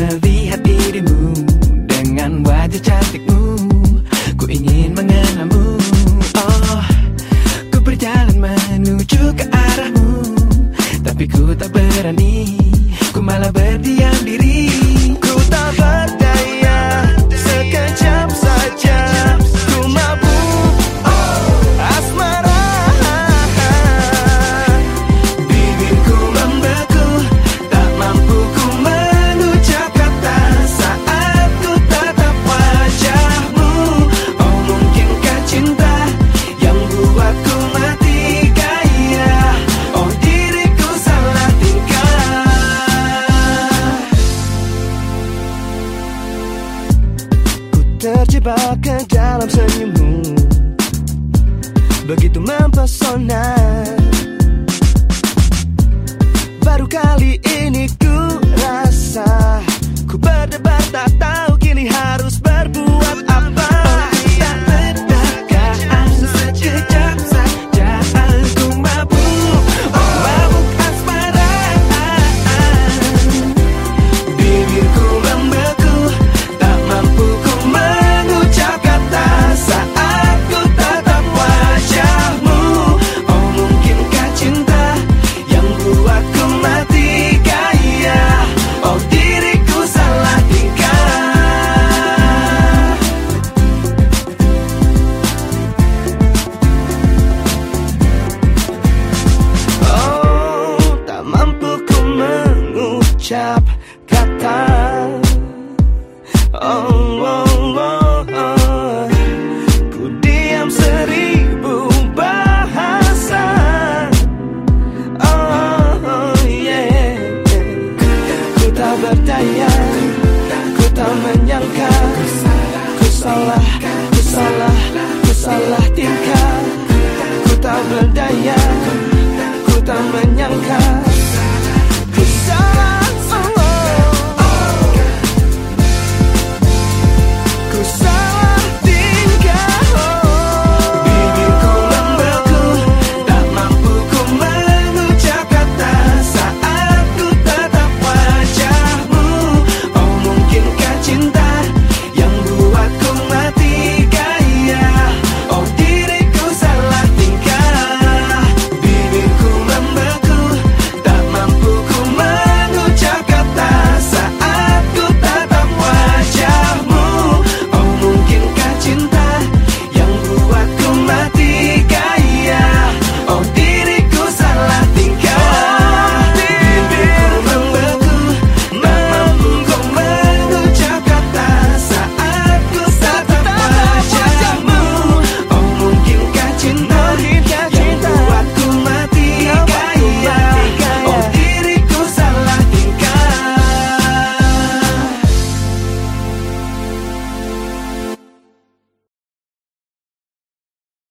melihat dirimu dengan wajah cantikmu. Ku ingin mengenalmu. Oh, ku berjalan menuju ke arahmu. Tapi ku tak berani terjebak ke dalam senyummu. Begitu mempesona mengucap kata Oh, oh, oh, oh. Ku diam seribu bahasa. Oh, oh, yeah. Ku tak berdaya Ku tak menyangka. Ku salah, ku salah, ku salah tingkah. Ku tak berdaya Ku tak menyangka